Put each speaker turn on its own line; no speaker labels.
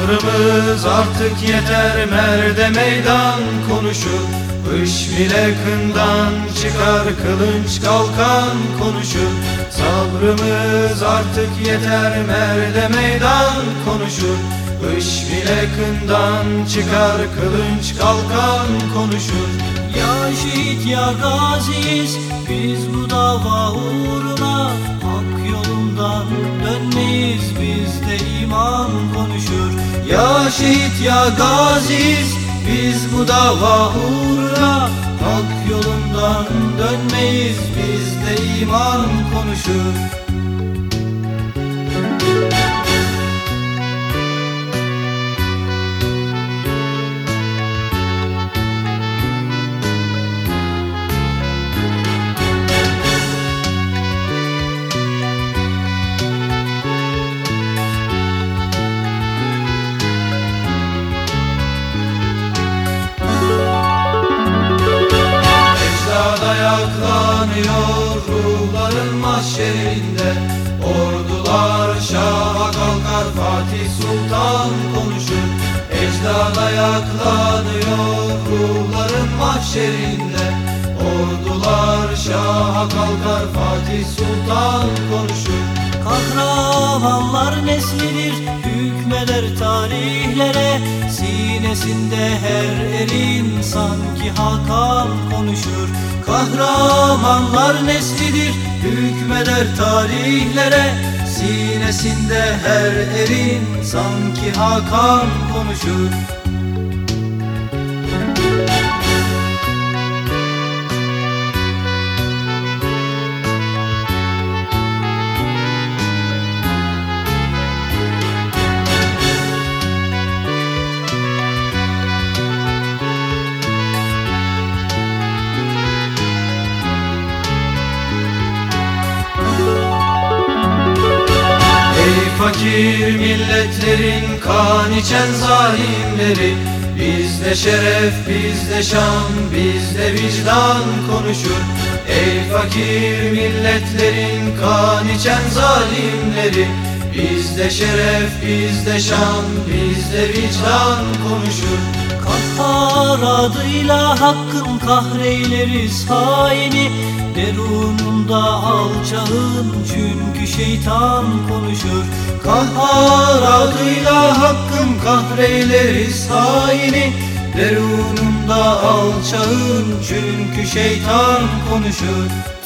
Sabrımız artık yeter merde meydan konuşur Hış bile kından çıkar kılınç kalkan konuşur Sabrımız artık yeter merde meydan konuşur Hış bile kından çıkar kılınç kalkan konuşur
Ya şehit ya gaziyiz biz bu dava uğruna konuşur.
Ya şehit ya gaziyiz biz bu dava uğruna Hak yolundan dönmeyiz. Bizde iman konuşur ayaklanıyor ruhların mahşerinde Ordular şaha kalkar Fatih Sultan konuşur. Ecdad ayaklanıyor ruhların mahşerinde. Ordular şaha kalkar Fatih Sultan konuşur.
Kahramanlar neslidir hükmeder tarihlere Sinesinde her erin sanki Hakan konuşur.
Kahramanlar neslidir hükmeder tarihlere. Sinesinde her erin sanki Hakan konuşur fakir milletlerin kan içen zalimleri. Bizde şeref, bizde şan, bizde vicdan konuşur. Ey fakir milletlerin kan içen zalimleri. Bizde şeref, bizde şan, bizde vicdan konuşur.
Kahhar adıyla hakkın kahreyleriz haini Derununda alçağın çünkü şeytan konuşur.
Kahhar adıyla hakkın kahreyleriz haini Derununda alçağın çünkü şeytan konuşur